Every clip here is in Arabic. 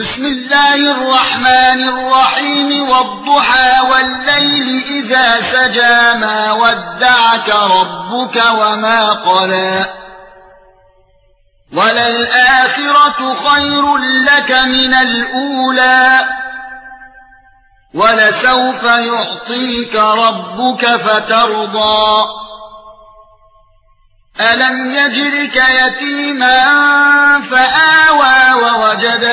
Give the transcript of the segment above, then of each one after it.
بسم الله الرحمن الرحيم والضحى والليل إذا سجى ما ودعك ربك وما قلى وللآخرة خير لك من الأولى ولسوف يعطيك ربك فترضى ألم يجرك يتيما فآوى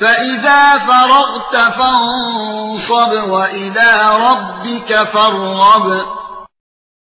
فإذا فرغت فانصب وإلى ربك فارغب.